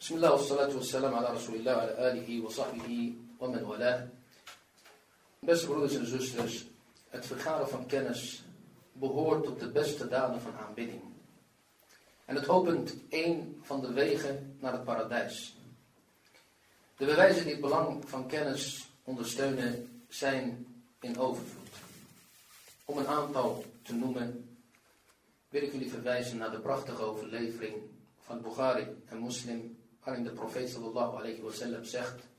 بسم الله والصلاة والسلام على رسول الله وعلى آله وصحبه ومن والاه. Beste broeders en zusters, het vergaren van kennis behoort tot de beste daden van aanbidding. En het opent één van de wegen naar het paradijs. De bewijzen die het belang van kennis ondersteunen zijn in overvloed. Om een aantal te noemen, wil ik jullie verwijzen naar de prachtige overlevering van Bukhari en Muslim, waarin de profeet sallallahu alayhi zegt.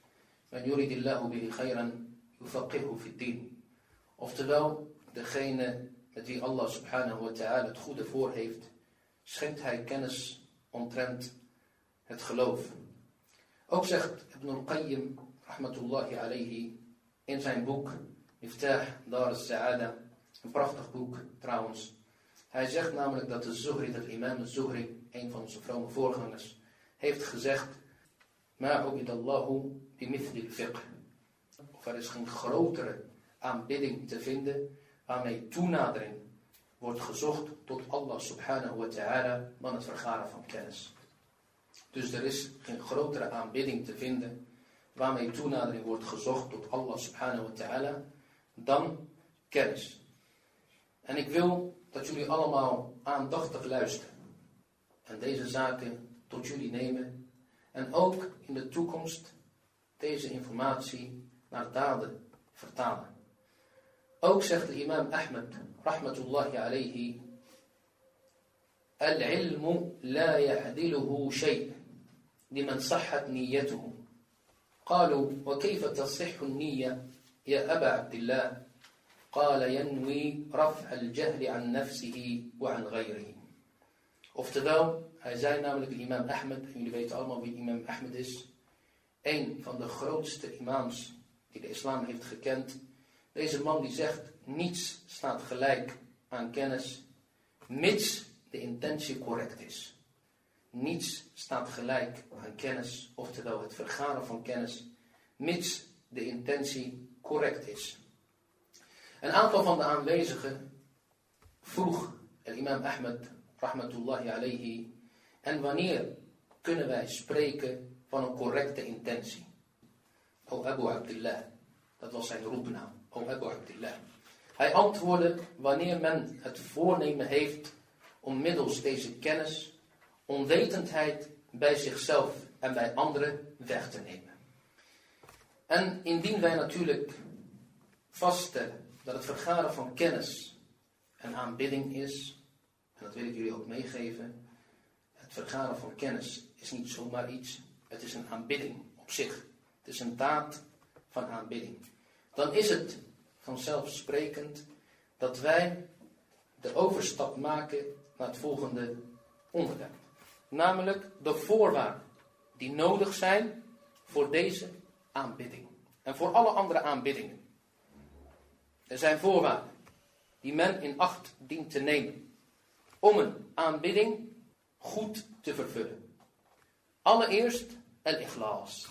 Oftewel, degene met wie Allah subhanahu wa ta'ala het goede voor heeft, schenkt hij kennis omtrent het geloof. Ook zegt Ibn al-Qayyim, rahmatullahi alayhi, in zijn boek Miftah Dar al-Sa'ada, een prachtig boek trouwens. Hij zegt namelijk dat de Zuhri, dat imam Zuhri, een van onze vrome voorgangers, heeft gezegd, Ma ubidallahu fiqh. Er is geen grotere aanbidding te vinden waarmee toenadering wordt gezocht tot Allah subhanahu wa ta'ala dan het vergaren van kennis. Dus er is geen grotere aanbidding te vinden waarmee toenadering wordt gezocht tot Allah subhanahu wa ta'ala dan kennis. En ik wil dat jullie allemaal aandachtig luisteren en deze zaken tot jullie nemen en ook in de toekomst deze informatie naar daden vertalen. Ook zegt de imam Ahmed, rahmatullahi alayhi, العلم لا يعدله شيء لمن صحت نيته قالوا وكيف تصح النية يا أبا عبد الله قال ينوي رفع الجهل عن نفسه وعن غيره Oftewel, hij zei namelijk imam Ahmed, en jullie weten allemaal wie imam Ahmed is, een van de grootste imams die de islam heeft gekend. Deze man die zegt, niets staat gelijk aan kennis, mits de intentie correct is. Niets staat gelijk aan kennis, oftewel het vergaren van kennis, mits de intentie correct is. Een aantal van de aanwezigen vroeg el imam Ahmed, rahmatullahi alayhi, en wanneer kunnen wij spreken van een correcte intentie? O Abu Abdullah, dat was zijn roepnaam, O Abu Abdullah. Hij antwoordde wanneer men het voornemen heeft om middels deze kennis onwetendheid bij zichzelf en bij anderen weg te nemen. En indien wij natuurlijk vaststellen dat het vergaren van kennis een aanbidding is, en dat wil ik jullie ook meegeven, het vergaren van kennis is niet zomaar iets, het is een aanbidding op zich. Het is een daad van aanbidding. Dan is het vanzelfsprekend dat wij de overstap maken naar het volgende onderwerp. Namelijk de voorwaarden die nodig zijn voor deze aanbidding. En voor alle andere aanbiddingen. Er zijn voorwaarden die men in acht dient te nemen. Om een aanbidding goed te vervullen. Allereerst el ikhlas.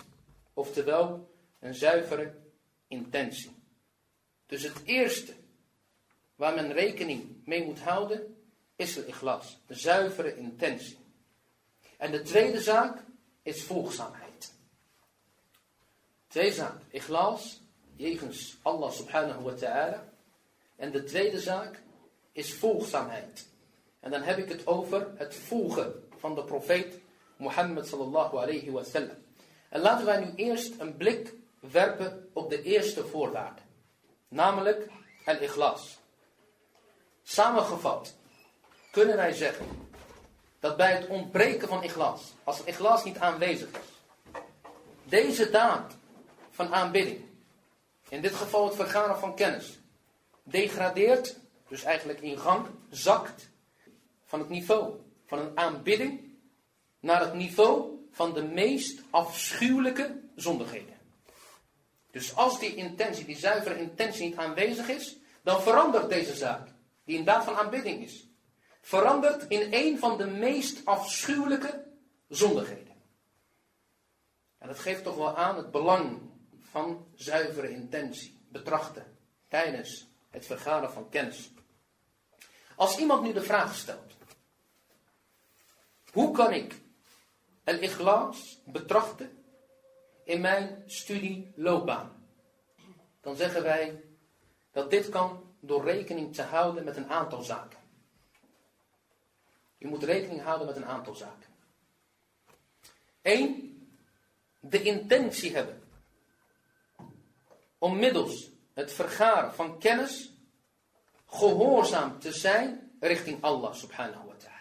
Oftewel een zuivere intentie. Dus het eerste waar men rekening mee moet houden is el ikhlas. De zuivere intentie. En de tweede zaak is volgzaamheid. Twee zaken. Ikhlas, jegens Allah subhanahu wa ta'ala. En de tweede zaak is volgzaamheid. En dan heb ik het over het volgen van de profeet Mohammed sallallahu alayhi wa sallam. En laten wij nu eerst een blik werpen op de eerste voorwaarde. Namelijk al-ikhlas. Samengevat kunnen wij zeggen dat bij het ontbreken van ikhlas, als het ikhlas niet aanwezig is, deze daad van aanbidding, in dit geval het vergaren van kennis, degradeert, dus eigenlijk in gang, zakt van het niveau van een aanbidding naar het niveau van de meest afschuwelijke zondigheden. Dus als die intentie, die zuivere intentie niet aanwezig is, dan verandert deze zaak, die een daad van aanbidding is, verandert in een van de meest afschuwelijke zondigheden. En dat geeft toch wel aan het belang van zuivere intentie, betrachten, tijdens het vergaren van kennis. Als iemand nu de vraag stelt, hoe kan ik al-ikhlas betrachten in mijn studieloopbaan, dan zeggen wij dat dit kan door rekening te houden met een aantal zaken. Je moet rekening houden met een aantal zaken. Eén, de intentie hebben om middels het vergaren van kennis gehoorzaam te zijn richting Allah subhanahu wa ta'ala.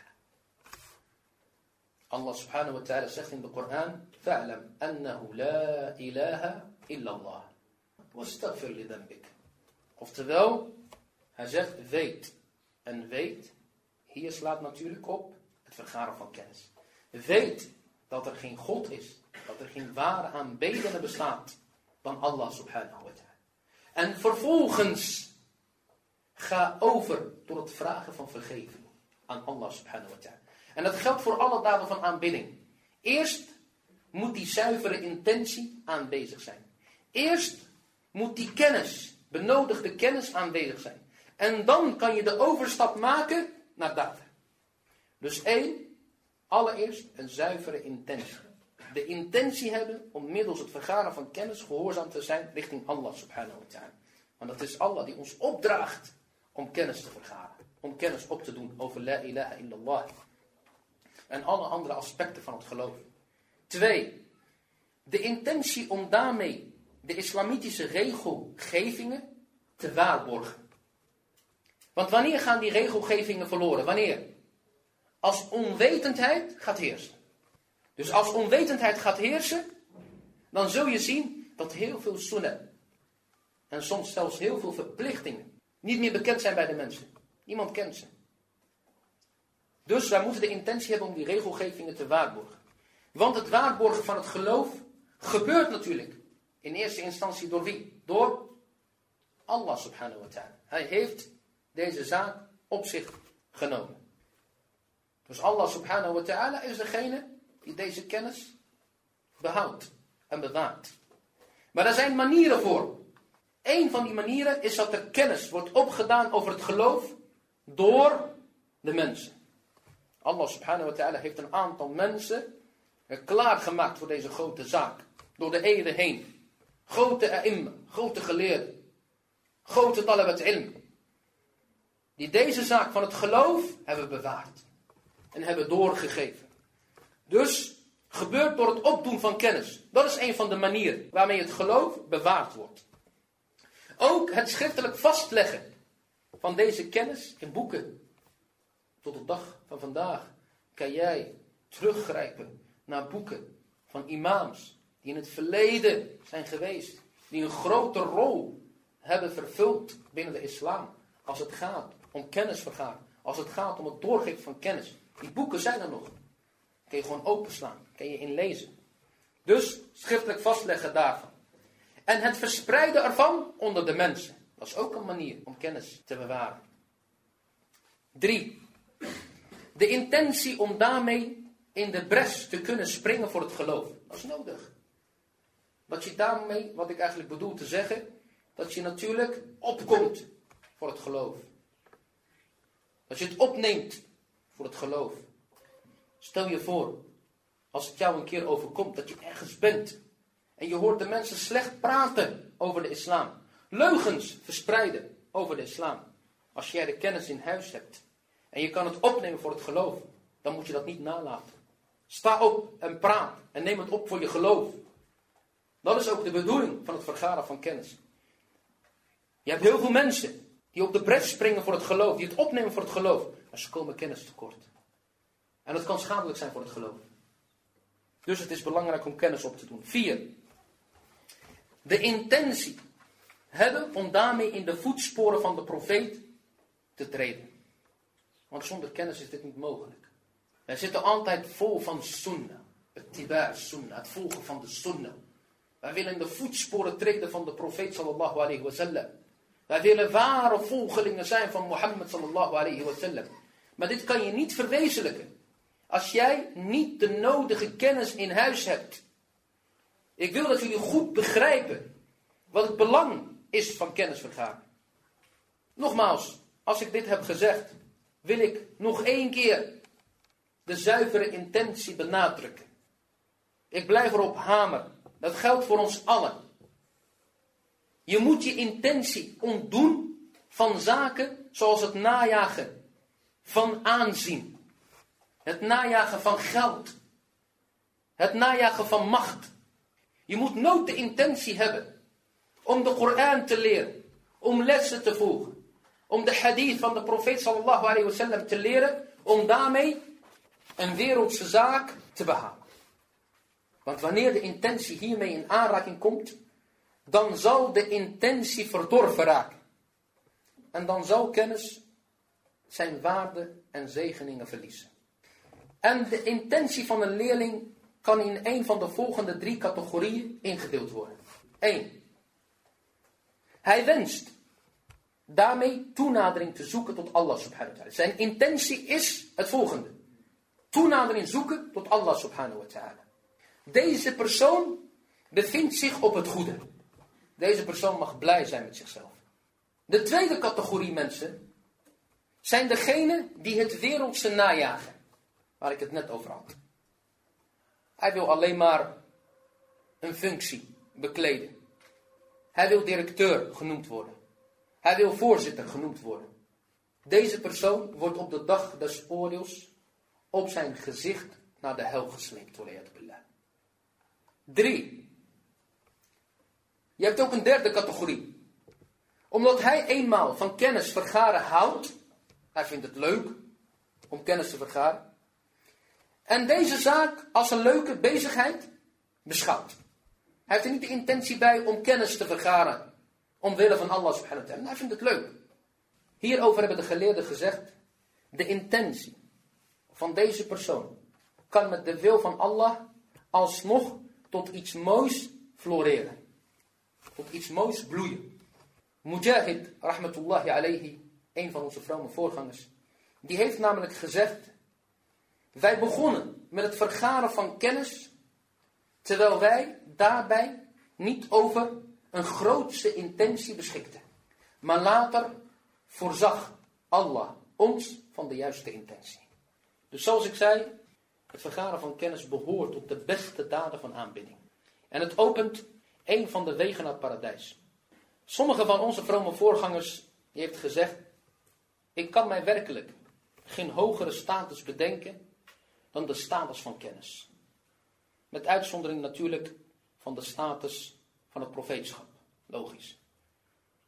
Allah subhanahu wa ta'ala zegt in de Koran, فَعْلَمْ أَنَّهُ لَا إِلَهَ إِلَّا اللَّهِ وَاسْتَغْفِرْ لِذَنْبِكَ Oftewel, hij zegt weet. En weet, hier slaat natuurlijk op het vergaren van kennis. Weet dat er geen God is, dat er geen ware aanbedende bestaat dan Allah subhanahu wa ta'ala. En vervolgens ga over door het vragen van vergeving aan Allah subhanahu wa ta'ala. En dat geldt voor alle daden van aanbidding. Eerst moet die zuivere intentie aanwezig zijn. Eerst moet die kennis, benodigde kennis aanwezig zijn. En dan kan je de overstap maken naar daden. Dus één, allereerst een zuivere intentie. De intentie hebben om middels het vergaren van kennis gehoorzaam te zijn richting Allah subhanahu wa ta'ala. Want dat is Allah die ons opdraagt om kennis te vergaren. Om kennis op te doen over la ilaha illallah. En alle andere aspecten van het geloof. Twee, de intentie om daarmee de islamitische regelgevingen te waarborgen. Want wanneer gaan die regelgevingen verloren? Wanneer? Als onwetendheid gaat heersen. Dus als onwetendheid gaat heersen, dan zul je zien dat heel veel sunnah en soms zelfs heel veel verplichtingen niet meer bekend zijn bij de mensen. Niemand kent ze. Dus wij moeten de intentie hebben om die regelgevingen te waarborgen. Want het waarborgen van het geloof gebeurt natuurlijk in eerste instantie door wie? Door Allah subhanahu wa ta'ala. Hij heeft deze zaak op zich genomen. Dus Allah subhanahu wa ta'ala is degene die deze kennis behoudt en bewaart. Maar er zijn manieren voor. Een van die manieren is dat er kennis wordt opgedaan over het geloof door de mensen. Allah subhanahu wa ta'ala heeft een aantal mensen klaargemaakt voor deze grote zaak. Door de eeuwen heen. Grote a'imma, grote geleerden. Grote talabat ilm. Die deze zaak van het geloof hebben bewaard. En hebben doorgegeven. Dus gebeurt door het opdoen van kennis. Dat is een van de manieren waarmee het geloof bewaard wordt. Ook het schriftelijk vastleggen van deze kennis in boeken. Tot de dag van vandaag kan jij teruggrijpen naar boeken van imams die in het verleden zijn geweest. Die een grote rol hebben vervuld binnen de islam. Als het gaat om kennisvergaren. Als het gaat om het doorgeven van kennis. Die boeken zijn er nog. Kun je gewoon openslaan. Kun je inlezen. Dus schriftelijk vastleggen daarvan. En het verspreiden ervan onder de mensen. Dat is ook een manier om kennis te bewaren. Drie. De intentie om daarmee in de bres te kunnen springen voor het geloof. Dat is nodig. Dat je daarmee, wat ik eigenlijk bedoel te zeggen, dat je natuurlijk opkomt voor het geloof. Dat je het opneemt voor het geloof. Stel je voor, als het jou een keer overkomt dat je ergens bent en je hoort de mensen slecht praten over de islam. Leugens verspreiden over de islam. Als jij de kennis in huis hebt en je kan het opnemen voor het geloof, dan moet je dat niet nalaten. Sta op en praat en neem het op voor je geloof. Dat is ook de bedoeling van het vergaren van kennis. Je hebt heel veel mensen die op de bres springen voor het geloof, die het opnemen voor het geloof, maar ze komen kennis tekort. En dat kan schadelijk zijn voor het geloof. Dus het is belangrijk om kennis op te doen. Vier. De intentie hebben om daarmee in de voetsporen van de profeet te treden. Want zonder kennis is dit niet mogelijk. Wij zitten altijd vol van sunnah. Het tibaar sunnah, het volgen van de sunnah. Wij willen de voetsporen treden van de profeet sallallahu alayhi wa sallam. Wij willen ware volgelingen zijn van Mohammed sallallahu alayhi wa sallam. Maar dit kan je niet verwezenlijken. Als jij niet de nodige kennis in huis hebt. Ik wil dat jullie goed begrijpen wat het belang is van kennisvergaren. Nogmaals, als ik dit heb gezegd, wil ik nog één keer de zuivere intentie benadrukken. Ik blijf erop hameren. Dat geldt voor ons allen. Je moet je intentie ontdoen van zaken zoals het najagen van aanzien. Het najagen van geld. Het najagen van macht. Je moet nooit de intentie hebben om de Koran te leren, om lessen te volgen, om de hadith van de profeet sallallahu alayhi wasallam te leren, om daarmee een wereldse zaak te behalen. Want wanneer de intentie hiermee in aanraking komt, dan zal de intentie verdorven raken. En dan zal kennis zijn waarde en zegeningen verliezen. En de intentie van een leerling kan in een van de volgende drie categorieën ingedeeld worden. 1. Hij wenst daarmee toenadering te zoeken tot Allah subhanahu wa ta'ala. Zijn intentie is het volgende. Toenadering zoeken tot Allah subhanahu wa ta'ala. Deze persoon bevindt zich op het goede. Deze persoon mag blij zijn met zichzelf. De tweede categorie mensen zijn degenen die het wereldse najagen. Waar ik het net over had. Hij wil alleen maar een functie bekleden. Hij wil directeur genoemd worden. Hij wil voorzitter genoemd worden. Deze persoon wordt op de dag des oordeels op zijn gezicht naar de hel gesleept. Drie. Je hebt ook een derde categorie. Omdat hij eenmaal van kennis vergaren houdt. Hij vindt het leuk om kennis te vergaren. En deze zaak als een leuke bezigheid beschouwt. Hij heeft er niet de intentie bij om kennis te vergaren. Omwille van Allah subhanahu wa ta'ala. Hij vindt het leuk. Hierover hebben de geleerden gezegd. De intentie van deze persoon kan met de wil van Allah alsnog tot iets moois floreren. Tot iets moois bloeien. Mujahid, rahmatullahi alayhi, een van onze vrome voorgangers, die heeft namelijk gezegd, wij begonnen met het vergaren van kennis, terwijl wij daarbij niet over een grootste intentie beschikten. Maar later voorzag Allah ons van de juiste intentie. Dus zoals ik zei, het vergaren van kennis behoort tot de beste daden van aanbidding. En het opent een van de wegen naar het paradijs. Sommige van onze vrome voorgangers die heeft gezegd, ik kan mij werkelijk geen hogere status bedenken dan de status van kennis. Met uitzondering natuurlijk van de status van het profeetschap. Logisch.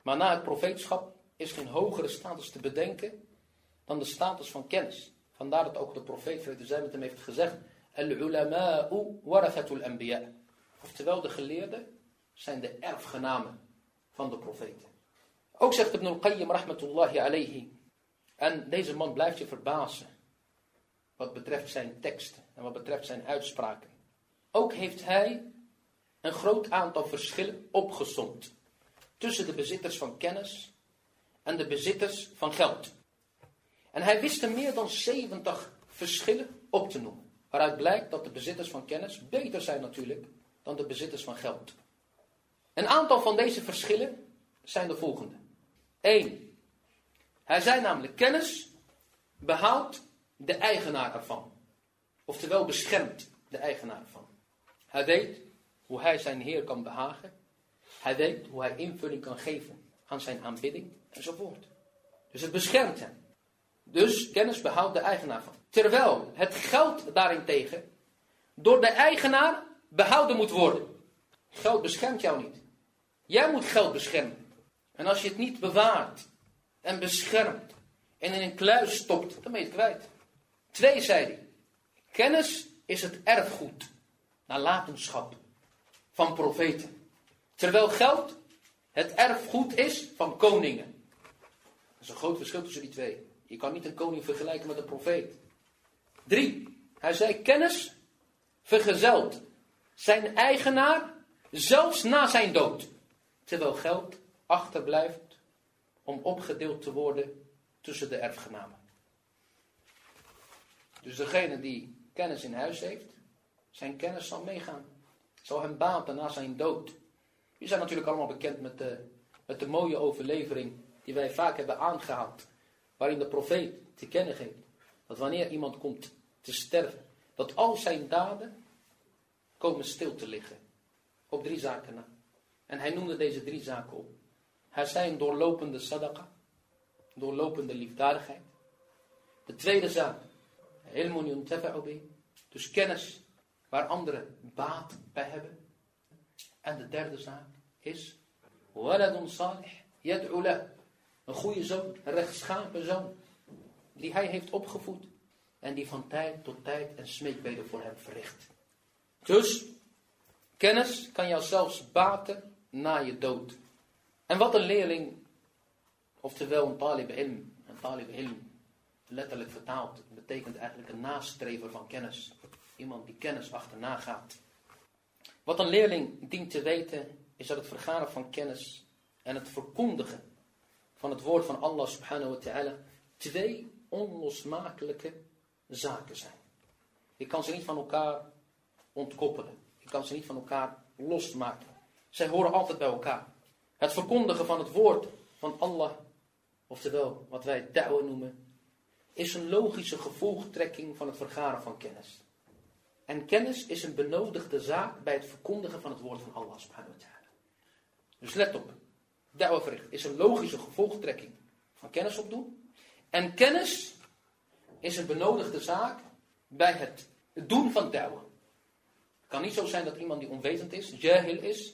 Maar na het profeetschap is geen hogere status te bedenken dan de status van kennis. Vandaar dat ook de profeet, vrede zij met hem, heeft gezegd: Al-ulama'u warathatul anbiya. Oftewel, de geleerden zijn de erfgenamen van de profeten. Ook zegt Ibn al-Qayyim rahmatullahi alayhi. En deze man blijft je verbazen. Wat betreft zijn teksten en wat betreft zijn uitspraken. Ook heeft hij een groot aantal verschillen opgezond. Tussen de bezitters van kennis en de bezitters van geld. En hij wist er meer dan 70 verschillen op te noemen. Waaruit blijkt dat de bezitters van kennis beter zijn natuurlijk dan de bezitters van geld. Een aantal van deze verschillen zijn de volgende. 1. Hij zei namelijk kennis behoudt de eigenaar ervan. Oftewel beschermt de eigenaar ervan. Hij weet hoe hij zijn Heer kan behagen. Hij weet hoe hij invulling kan geven aan zijn aanbidding enzovoort. Dus het beschermt hem. Dus kennis behoudt de eigenaar van. Terwijl het geld daarentegen door de eigenaar behouden moet worden. Geld beschermt jou niet. Jij moet geld beschermen. En als je het niet bewaart en beschermt en in een kluis stopt, dan ben je het kwijt. Twee zei hij. Kennis is het erfgoed, nalatenschap van profeten. Terwijl geld het erfgoed is van koningen. Dat is een groot verschil tussen die twee. Je kan niet een koning vergelijken met een profeet. Drie. Hij zei kennis vergezelt zijn eigenaar zelfs na zijn dood. Terwijl geld achterblijft om opgedeeld te worden tussen de erfgenamen. Dus degene die kennis in huis heeft, zijn kennis zal meegaan. Zal hem baten na zijn dood. Die zijn natuurlijk allemaal bekend met de, met de mooie overlevering die wij vaak hebben aangehaald waarin de profeet te kennen geeft dat wanneer iemand komt te sterven, dat al zijn daden komen stil te liggen. Op drie zaken na. En hij noemde deze drie zaken op. Hij zei doorlopende sadaqa. Doorlopende liefdadigheid. De tweede zaak. Ilmun yuntafa'u Dus kennis waar anderen baat bij hebben. En de derde zaak is. Waladun salih yad'u Een goede zoon, een rechtschapen zoon. Die hij heeft opgevoed. En die van tijd tot tijd een smeekbeden voor hem verricht. Dus, kennis kan jou zelfs baten na je dood. En wat een leerling, oftewel een talib ilm, een talib ilm, letterlijk vertaald, betekent eigenlijk een nastrever van kennis. Iemand die kennis achterna gaat. Wat een leerling dient te weten, is dat het vergaren van kennis en het verkondigen van het woord van Allah subhanahu wa ta'ala twee onlosmakelijke zaken zijn. Je kan ze niet van elkaar ontkoppelen. Je kan ze niet van elkaar losmaken. Zij horen altijd bij elkaar. Het verkondigen van het woord van Allah, oftewel wat wij da'wa noemen, is een logische gevolgtrekking van het vergaren van kennis. En kennis is een benodigde zaak bij het verkondigen van het woord van Allah subhanahu wa ta'ala. Dus let op. Da'wa verricht is een logische gevolgtrekking van kennis opdoen. En kennis is een benodigde zaak bij het doen van da'wa. Het kan niet zo zijn dat iemand die onwetend is, jahil is,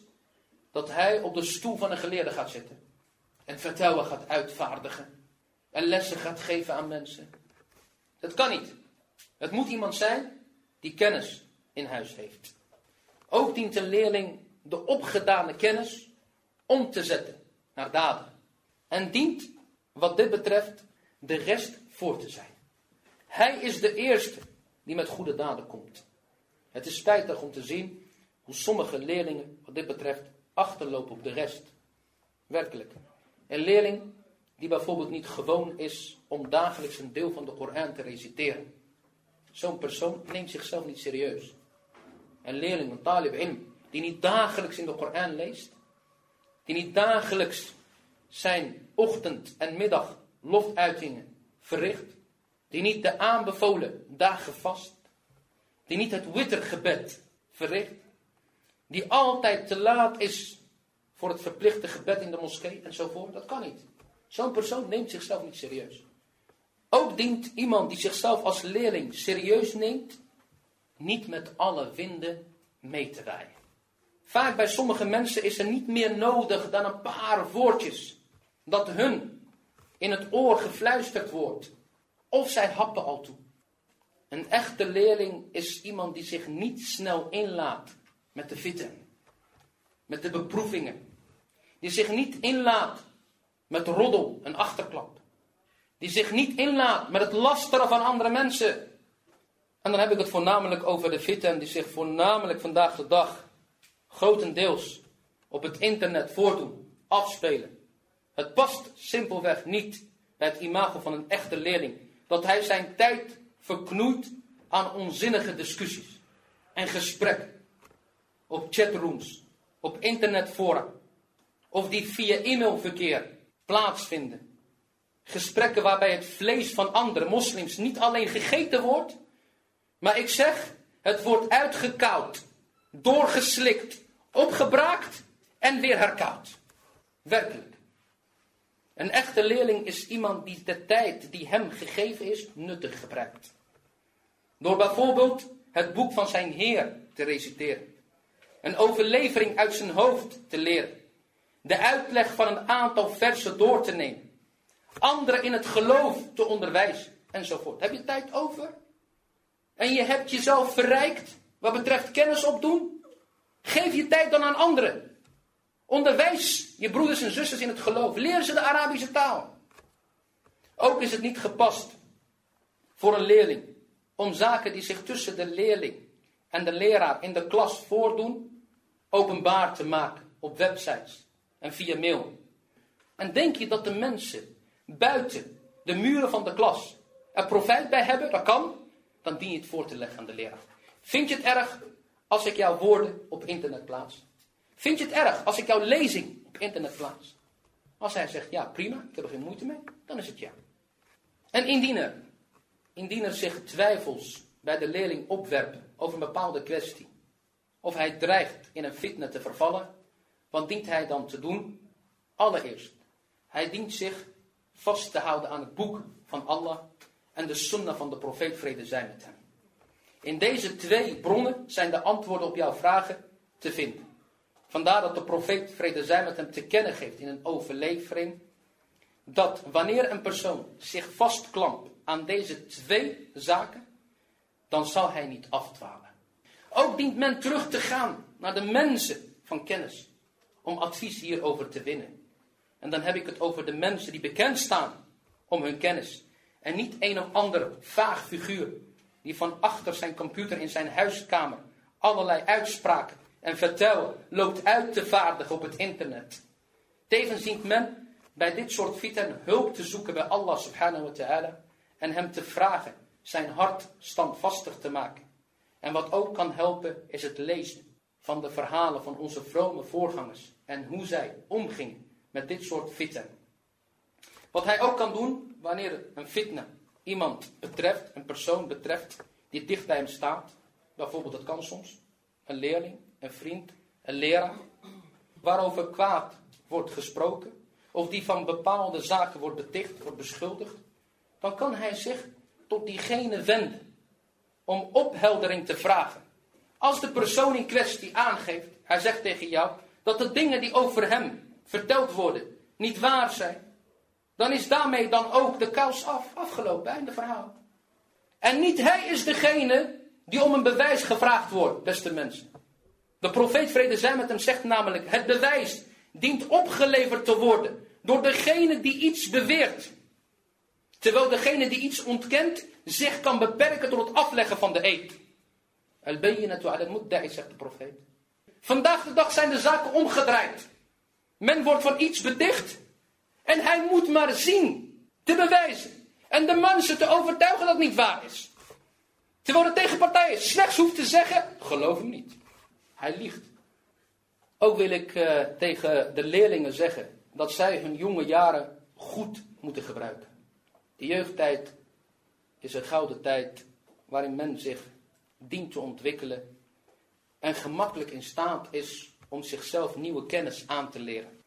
dat hij op de stoel van een geleerde gaat zitten. En vertellen gaat uitvaardigen. En lessen gaat geven aan mensen. Dat kan niet. Het moet iemand zijn die kennis in huis heeft. Ook dient een leerling de opgedane kennis om te zetten naar daden. En dient, wat dit betreft, de rest voor te zijn. Hij is de eerste die met goede daden komt. Het is spijtig om te zien hoe sommige leerlingen, wat dit betreft, achterlopen op de rest. Werkelijk. Een leerling die bijvoorbeeld niet gewoon is om dagelijks een deel van de Koran te reciteren. Zo'n persoon neemt zichzelf niet serieus. Een leerling, een talib ilm, die niet dagelijks in de Koran leest, die niet dagelijks zijn ochtend en middag loftuitingen verricht, die niet de aanbevolen dagen vast, die niet het wittergebed verricht, die altijd te laat is voor het verplichte gebed in de moskee enzovoort. Dat kan niet. Zo'n persoon neemt zichzelf niet serieus. Ook dient iemand die zichzelf als leerling serieus neemt, niet met alle winden mee te rijden. Vaak bij sommige mensen is er niet meer nodig dan een paar woordjes dat hun in het oor gefluisterd wordt. Of zij happen al toe. Een echte leerling is iemand die zich niet snel inlaat met de vitten, met de beproevingen. Die zich niet inlaat met roddel en achterklap. Die zich niet inlaat met het lasteren van andere mensen. En dan heb ik het voornamelijk over de fitten die zich voornamelijk vandaag de dag grotendeels op het internet voordoen, afspelen. Het past simpelweg niet bij het imago van een echte leerling dat hij zijn tijd verknoeit aan onzinnige discussies en gesprekken op chatrooms, op internetfora, of die via e-mailverkeer plaatsvinden. Gesprekken waarbij het vlees van andere moslims niet alleen gegeten wordt, maar ik zeg, het wordt uitgekoud, doorgeslikt, opgebraakt en weer herkoud. Werkelijk. Een echte leerling is iemand die de tijd die hem gegeven is nuttig gebruikt. Door bijvoorbeeld het boek van zijn Heer te reciteren. Een overlevering uit zijn hoofd te leren. De uitleg van een aantal versen door te nemen. Anderen in het geloof te onderwijzen. Enzovoort. Heb je tijd over? En je hebt jezelf verrijkt wat betreft kennis opdoen? Geef je tijd dan aan anderen. Onderwijs je broeders en zusters in het geloof. Leer ze de Arabische taal. Ook is het niet gepast voor een leerling om zaken die zich tussen de leerling en de leraar in de klas voordoen, openbaar te maken op websites en via mail. En denk je dat de mensen buiten de muren van de klas er profijt bij hebben? Dat kan. Dan dien je het voor te leggen aan de leraar. Vind je het erg als ik jouw woorden op internet plaats? Vind je het erg als ik jouw lezing op internet plaats? Als hij zegt ja, prima, ik heb er geen moeite mee, dan is het ja. En indien er, indien er zich twijfels bij de leerling opwerpen over een bepaalde kwestie, of hij dreigt in een fitna te vervallen, wat dient hij dan te doen? Allereerst, hij dient zich vast te houden aan het boek van Allah en de sunnah van de profeet vrede zijn met hem. In deze twee bronnen zijn de antwoorden op jouw vragen te vinden. Vandaar dat de profeet vrede zij met hem te kennen geeft in een overlevering dat wanneer een persoon zich vastklampt aan deze twee zaken, dan zal hij niet afdwalen. Ook dient men terug te gaan naar de mensen van kennis om advies hierover te winnen. En dan heb ik het over de mensen die bekend staan om hun kennis. En niet een of ander vaag figuur die van achter zijn computer in zijn huiskamer allerlei uitspraken en vertel loopt uit te vaardigen op het internet. Tevens ziet men bij dit soort fitan hulp te zoeken bij Allah subhanahu wa ta'ala en hem te vragen zijn hart standvastig te maken. En wat ook kan helpen is het lezen van de verhalen van onze vrome voorgangers en hoe zij omgingen met dit soort fitan. Wat hij ook kan doen wanneer een fitna iemand betreft, een persoon betreft die dicht bij hem staat, bijvoorbeeld dat kan soms, een leerling, een vriend, een leraar, waarover kwaad wordt gesproken, of die van bepaalde zaken wordt beticht, wordt beschuldigd, dan kan hij zich tot diegene wenden om opheldering te vragen. Als de persoon in kwestie aangeeft, hij zegt tegen jou, dat de dingen die over hem verteld worden niet waar zijn, dan is daarmee dan ook de kous af, afgelopen, einde verhaal. En niet hij is degene die om een bewijs gevraagd wordt, beste mensen. De profeet vrede zij met hem zegt namelijk, het bewijs dient opgeleverd te worden door degene die iets beweert. Terwijl degene die iets ontkent zich kan beperken tot het afleggen van de eed. Al-bayyinatu al-mudda'i, zegt de profeet. Vandaag de dag zijn de zaken omgedraaid. Men wordt van iets bedicht en hij moet maar zien, te bewijzen. En de mensen te overtuigen dat het niet waar is. Terwijl de tegenpartij slechts hoeft te zeggen, geloof hem niet. Hij liegt. Ook wil ik uh, tegen de leerlingen zeggen dat zij hun jonge jaren goed moeten gebruiken. De jeugdtijd is een gouden tijd waarin men zich dient te ontwikkelen en gemakkelijk in staat is om zichzelf nieuwe kennis aan te leren.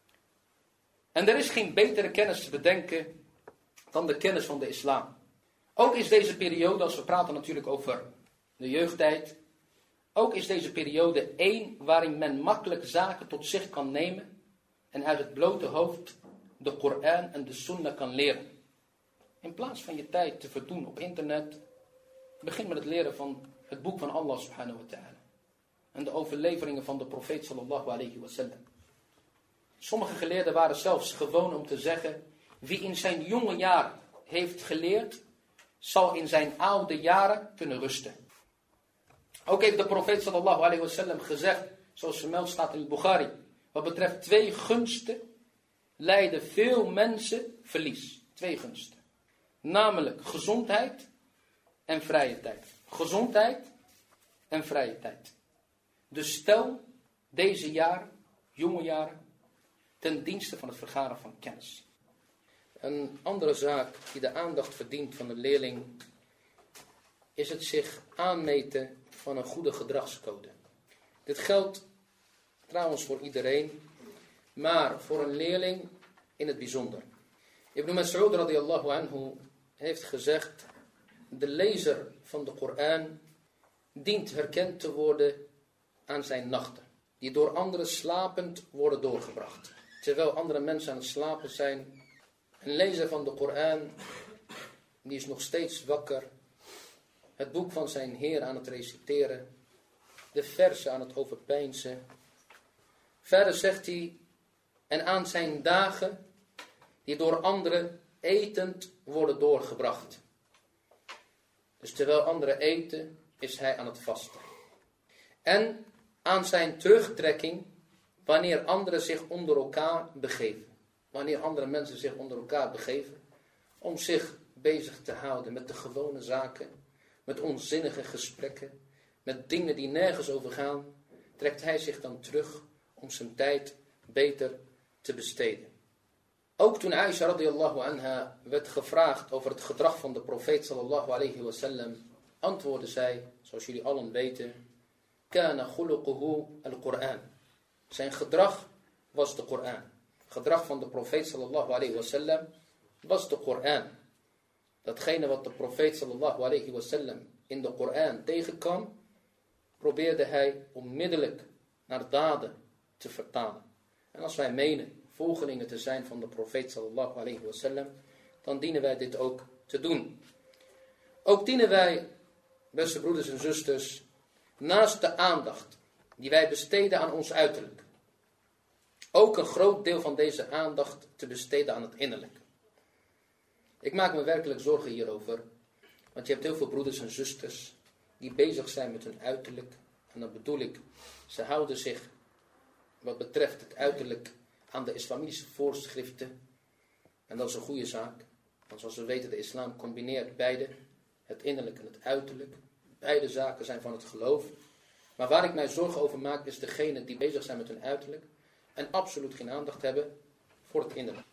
En er is geen betere kennis te bedenken dan de kennis van de islam. Ook is deze periode, als we praten natuurlijk over de jeugdtijd, ook is deze periode één waarin men makkelijk zaken tot zich kan nemen en uit het blote hoofd de Koran en de Sunnah kan leren. In plaats van je tijd te verdoen op internet, begin met het leren van het boek van Allah subhanahu wa ta'ala. En de overleveringen van de profeet sallallahu alayhi wa sallam. Sommige geleerden waren zelfs gewoon om te zeggen, wie in zijn jonge jaren heeft geleerd, zal in zijn oude jaren kunnen rusten. Ook heeft de profeet sallallahu alayhi wa sallam gezegd, zoals vermeld staat in Bukhari, wat betreft twee gunsten, leiden veel mensen verlies. Twee gunsten. Namelijk gezondheid en vrije tijd. Gezondheid en vrije tijd. Dus stel deze jaren, jonge jaren, ten dienste van het vergaren van kennis. Een andere zaak die de aandacht verdient van de leerling is het zich aanmeten van een goede gedragscode. Dit geldt trouwens voor iedereen, maar voor een leerling in het bijzonder. Ibn Mas'ud radiyallahu anhu heeft gezegd, de lezer van de Koran dient herkend te worden aan zijn nachten, die door anderen slapend worden doorgebracht. Terwijl andere mensen aan het slapen zijn, een lezer van de Koran, die is nog steeds wakker, het boek van zijn Heer aan het reciteren, de versen aan het overpeinzen. Verder zegt hij, en aan zijn dagen, die door anderen etend worden doorgebracht. Dus terwijl anderen eten, is hij aan het vasten. En aan zijn terugtrekking, wanneer anderen zich onder elkaar begeven. Wanneer andere mensen zich onder elkaar begeven, om zich bezig te houden met de gewone zaken, met onzinnige gesprekken, met dingen die nergens over gaan, trekt hij zich dan terug om zijn tijd beter te besteden. Ook toen Aisha radiyallahu anha werd gevraagd over het gedrag van de profeet sallallahu alayhi wasallam, antwoordde zij, zoals jullie allen weten, kana khuluquhu al-Qur'an. Zijn gedrag was de Koran. Gedrag van de profeet sallallahu alayhi wasallam was de Koran. Datgene wat de profeet sallallahu alayhi wasallam in de Koran tegenkwam, probeerde hij onmiddellijk naar daden te vertalen. En als wij menen volgelingen te zijn van de profeet sallallahu alayhi wasallam, dan dienen wij dit ook te doen. Ook dienen wij, beste broeders en zusters, naast de aandacht die wij besteden aan ons uiterlijk, ook een groot deel van deze aandacht te besteden aan het innerlijk. Ik maak me werkelijk zorgen hierover, want je hebt heel veel broeders en zusters die bezig zijn met hun uiterlijk. En dan bedoel ik, ze houden zich wat betreft het uiterlijk aan de islamitische voorschriften. En dat is een goede zaak, want zoals we weten, de islam combineert beide, het innerlijk en het uiterlijk. Beide zaken zijn van het geloof. Maar waar ik mij zorgen over maak, is degene die bezig zijn met hun uiterlijk en absoluut geen aandacht hebben voor het innerlijk.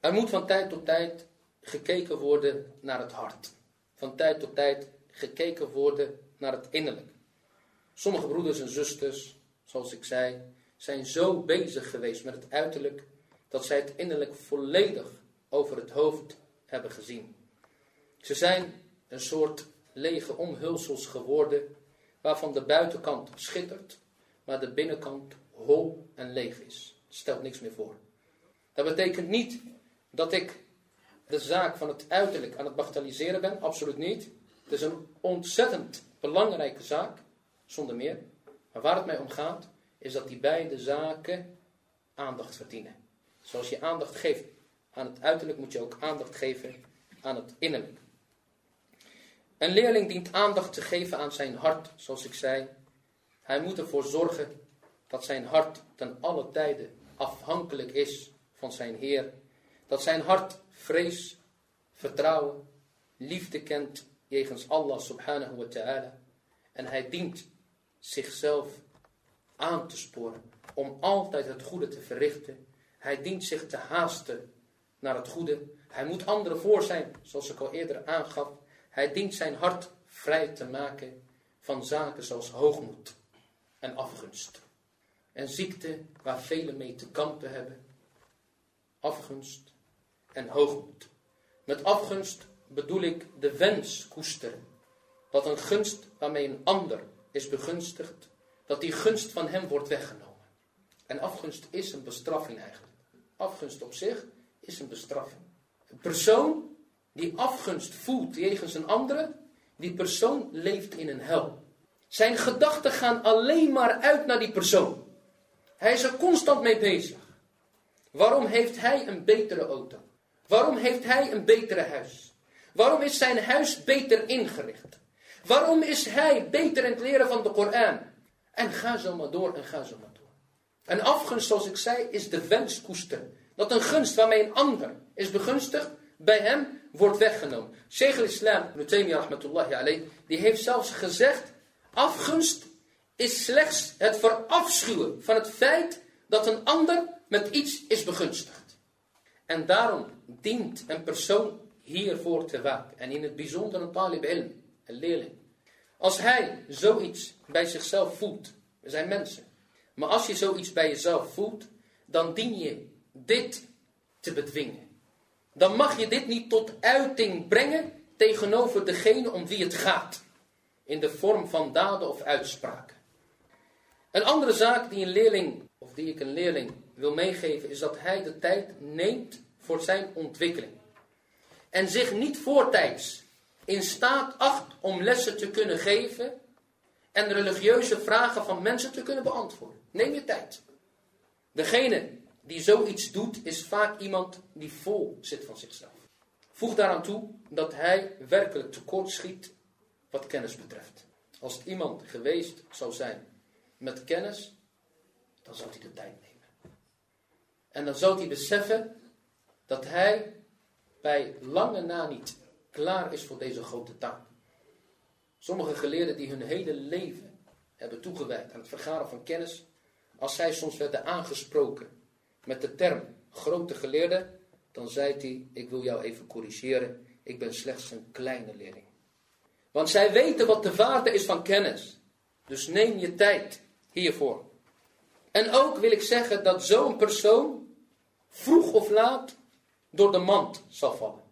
Er moet van tijd tot tijd gekeken worden naar het hart. Van tijd tot tijd gekeken worden naar het innerlijk. Sommige broeders en zusters, zoals ik zei, zijn zo bezig geweest met het uiterlijk dat zij het innerlijk volledig over het hoofd hebben gezien. Ze zijn een soort lege omhulsels geworden waarvan de buitenkant schittert, maar de binnenkant hol en leeg is. Stelt niks meer voor. Dat betekent niet dat ik de zaak van het uiterlijk aan het bagatelliseren ben, absoluut niet. Het is een ontzettend belangrijke zaak, zonder meer. Maar waar het mij om gaat, is dat die beide zaken aandacht verdienen. Zoals je aandacht geeft aan het uiterlijk, moet je ook aandacht geven aan het innerlijk. Een leerling dient aandacht te geven aan zijn hart, zoals ik zei. Hij moet ervoor zorgen dat zijn hart ten alle tijden afhankelijk is van zijn Heer. Dat zijn hart vrees, vertrouwen, liefde kent jegens Allah subhanahu wa ta'ala. En hij dient zichzelf aan te sporen om altijd het goede te verrichten. Hij dient zich te haasten naar het goede. Hij moet anderen voor zijn, zoals ik al eerder aangaf. Hij dient zijn hart vrij te maken van zaken zoals hoogmoed en afgunst. En ziekte waar velen mee te kampen hebben. Afgunst en hoogmoed. Met afgunst bedoel ik de wens koesteren. Dat een gunst waarmee een ander is begunstigd, dat die gunst van hem wordt weggenomen. En afgunst is een bestraffing eigenlijk. Afgunst op zich is een bestraffing. Een persoon die afgunst voelt jegens een andere, die persoon leeft in een hel. Zijn gedachten gaan alleen maar uit naar die persoon. Hij is er constant mee bezig. Waarom heeft hij een betere auto? Waarom heeft hij een betere huis? Waarom is zijn huis beter ingericht? Waarom is hij beter in het leren van de Koran? En ga zo maar door en ga zo maar door. Een afgunst, zoals ik zei, is de wens koesteren. Dat een gunst waarmee een ander is begunstigd, bij hem wordt weggenomen. Sheikh al-Islam, Nutaymi rahmatullahi alayh, die heeft zelfs gezegd, afgunst is slechts het verafschuwen van het feit dat een ander met iets is begunstigd. En daarom dient een persoon hiervoor te waken. En in het bijzonder een talib ilm, een leerling. Als hij zoiets bij zichzelf voelt, we zijn mensen. Maar als je zoiets bij jezelf voelt, dan dien je dit te bedwingen. Dan mag je dit niet tot uiting brengen tegenover degene om wie het gaat. In de vorm van daden of uitspraken. Een andere zaak die een leerling, of die ik een leerling wil meegeven, is dat hij de tijd neemt voor zijn ontwikkeling. En zich niet voortijds in staat acht om lessen te kunnen geven en religieuze vragen van mensen te kunnen beantwoorden. Neem je tijd. Degene die zoiets doet, is vaak iemand die vol zit van zichzelf. Voeg daaraan toe dat hij werkelijk tekort schiet wat kennis betreft. Als iemand geweest zou zijn met kennis, dan zou hij de tijd nemen. En dan zou hij beseffen dat hij bij lange na niet klaar is voor deze grote taak. Sommige geleerden die hun hele leven hebben toegewijd aan het vergaren van kennis, als zij soms werden aangesproken met de term grote geleerde, dan zei hij, ik wil jou even corrigeren, ik ben slechts een kleine leerling. Want zij weten wat de waarde is van kennis. Dus neem je tijd hiervoor. En ook wil ik zeggen dat zo'n persoon vroeg of laat door de mand zal vallen.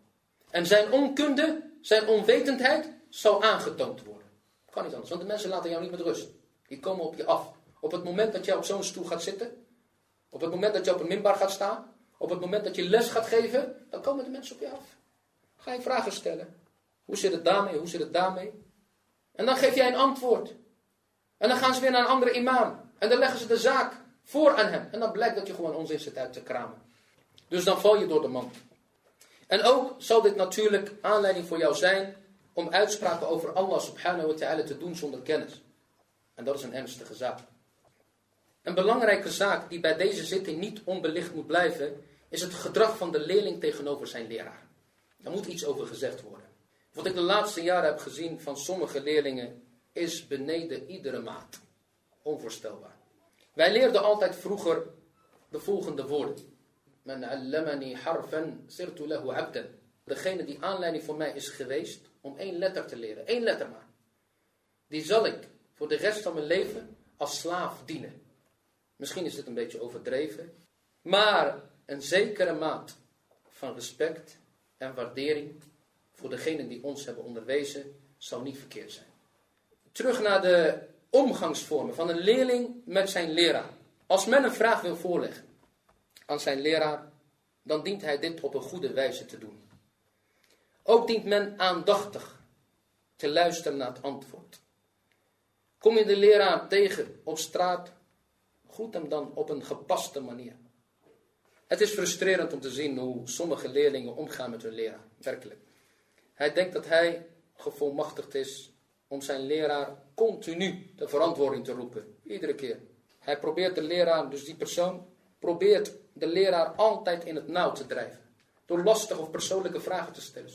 En zijn onkunde, zijn onwetendheid zal aangetoond worden. Kan niet anders, want de mensen laten jou niet met rust. Die komen op je af. Op het moment dat jij op zo'n stoel gaat zitten, op het moment dat je op een minbar gaat staan, op het moment dat je les gaat geven, dan komen de mensen op je af. Ga je vragen stellen. Hoe zit het daarmee? Hoe zit het daarmee? En dan geef jij een antwoord. En dan gaan ze weer naar een andere imam. En dan leggen ze de zaak voor aan hem. En dan blijkt dat je gewoon onzin zit uit te kramen. Dus dan val je door de mand. En ook zal dit natuurlijk aanleiding voor jou zijn om uitspraken over Allah subhanahu wa ta'ala te doen zonder kennis. En dat is een ernstige zaak. Een belangrijke zaak die bij deze zitting niet onbelicht moet blijven, is het gedrag van de leerling tegenover zijn leraar. Daar moet iets over gezegd worden. Wat ik de laatste jaren heb gezien van sommige leerlingen is beneden iedere maat. Onvoorstelbaar. Wij leerden altijd vroeger de volgende woorden. Allamani harfan sirtu lahu. Degene die aanleiding voor mij is geweest om één letter te leren. één letter maar. Die zal ik voor de rest van mijn leven als slaaf dienen. Misschien is dit een beetje overdreven. Maar een zekere maat van respect en waardering voor degenen die ons hebben onderwezen zal niet verkeerd zijn. Terug naar de omgangsvormen van een leerling met zijn leraar. Als men een vraag wil voorleggen aan zijn leraar, dan dient hij dit op een goede wijze te doen. Ook dient men aandachtig te luisteren naar het antwoord. Kom je de leraar tegen op straat, groet hem dan op een gepaste manier. Het is frustrerend om te zien hoe sommige leerlingen omgaan met hun leraar, werkelijk. Hij denkt dat hij gevolmachtigd is om zijn leraar continu de verantwoording te roepen. Iedere keer. Hij probeert de leraar, dus die persoon, probeert de leraar altijd in het nauw te drijven. Door lastige of persoonlijke vragen te stellen.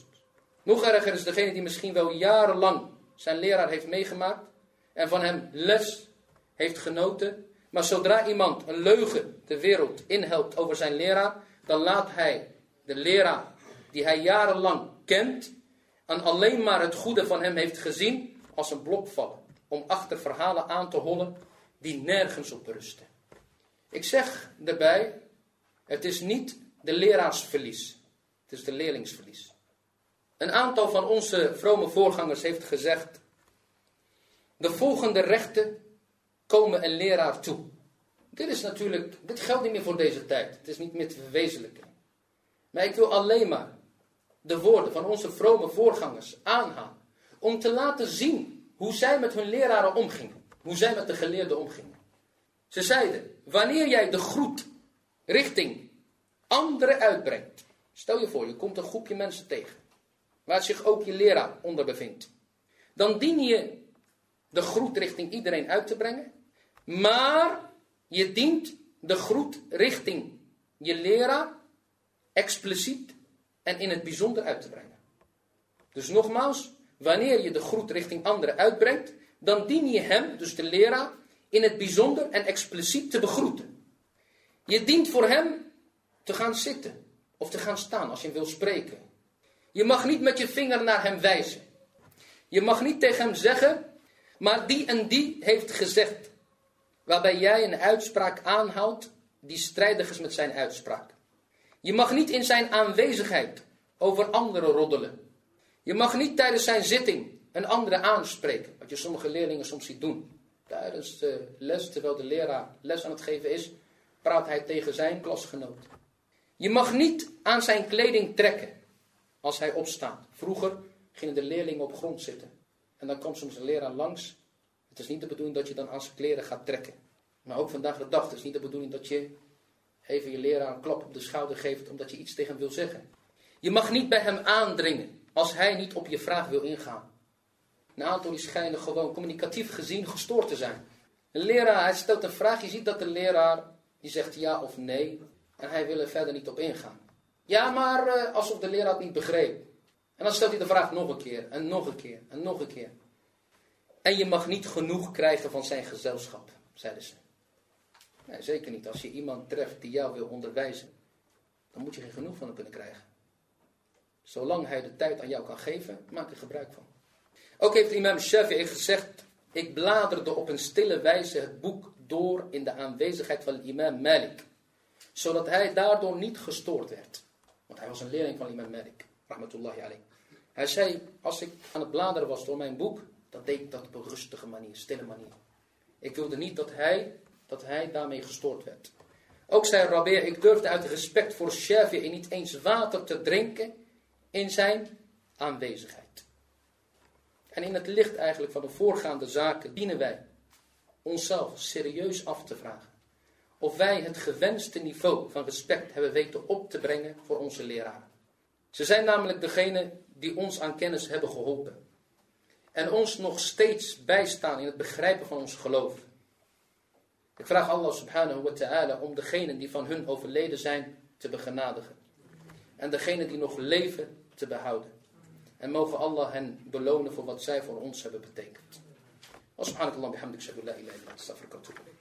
Nog erger is degene die misschien wel jarenlang zijn leraar heeft meegemaakt en van hem les heeft genoten. Maar zodra iemand een leugen de wereld inhelpt over zijn leraar, dan laat hij de leraar die hij jarenlang kent en alleen maar het goede van hem heeft gezien, als een blok vallen. Om achter verhalen aan te hollen die nergens op rusten. Ik zeg daarbij, het is niet de leraarsverlies, het is de leerlingsverlies. Een aantal van onze vrome voorgangers heeft gezegd, de volgende rechten komen een leraar toe. Dit is natuurlijk, dit geldt niet meer voor deze tijd. Het is niet meer te verwezenlijken. Maar ik wil alleen maar de woorden van onze vrome voorgangers aanhalen. Om te laten zien hoe zij met hun leraren omgingen. Hoe zij met de geleerden omgingen. Ze zeiden, wanneer jij de groet richting anderen uitbrengt. Stel je voor, je komt een groepje mensen tegen. Waar zich ook je leraar onder bevindt. Dan dien je de groet richting iedereen uit te brengen. Maar je dient de groet richting je leraar expliciet en in het bijzonder uit te brengen. Dus nogmaals, wanneer je de groet richting anderen uitbrengt, dan dien je hem, dus de leraar, in het bijzonder en expliciet te begroeten. Je dient voor hem te gaan zitten of te gaan staan als je wil spreken. Je mag niet met je vinger naar hem wijzen. Je mag niet tegen hem zeggen, maar die en die heeft gezegd, waarbij jij een uitspraak aanhoudt die strijdig is met zijn uitspraak. Je mag niet in zijn aanwezigheid over anderen roddelen. Je mag niet tijdens zijn zitting een andere aanspreken, wat je sommige leerlingen soms ziet doen. Tijdens de les, terwijl de leraar les aan het geven is, praat hij tegen zijn klasgenoot. Je mag niet aan zijn kleding trekken als hij opstaat. Vroeger gingen de leerlingen op grond zitten. En dan komt soms een leraar langs. Het is niet de bedoeling dat je dan aan zijn kleren gaat trekken. Maar ook vandaag de dag, het is niet de bedoeling dat je even je leraar een klap op de schouder geeft omdat je iets tegen hem wil zeggen. Je mag niet bij hem aandringen als hij niet op je vraag wil ingaan. Een aantal die schijnen gewoon communicatief gezien gestoord te zijn. Een leraar, hij stelt een vraag, je ziet dat de leraar die zegt ja of nee en hij wil er verder niet op ingaan. Ja, maar uh, alsof de leraar het niet begreep. En dan stelt hij de vraag nog een keer en nog een keer en nog een keer. En je mag niet genoeg krijgen van zijn gezelschap, zeiden ze. Nee, zeker niet. Als je iemand treft die jou wil onderwijzen, dan moet je geen genoeg van hem kunnen krijgen. Zolang hij de tijd aan jou kan geven, maak er gebruik van. Ook heeft imam Shafi'i gezegd, Ik bladerde op een stille wijze het boek door in de aanwezigheid van imam Malik. Zodat hij daardoor niet gestoord werd. Want hij was een leerling van imam Malik. Rahmatullahi alayhi. Hij zei, als ik aan het bladeren was door mijn boek, dan deed ik dat op een rustige manier, stille manier. Ik wilde niet dat hij, dat hij daarmee gestoord werd. Ook zei Rabi, ik durfde uit respect voor Shafi'i niet eens water te drinken in zijn aanwezigheid. En in het licht eigenlijk van de voorgaande zaken dienen wij onszelf serieus af te vragen. Of wij het gewenste niveau van respect hebben weten op te brengen voor onze leraren. Ze zijn namelijk degene die ons aan kennis hebben geholpen. En ons nog steeds bijstaan in het begrijpen van ons geloof. Ik vraag Allah subhanahu wa ta'ala om degenen die van hun overleden zijn te begenadigen. En degenen die nog leven te behouden. En mogen Allah hen belonen voor wat zij voor ons hebben betekend. Subhanakallah bihamdik shadu la ilaha illa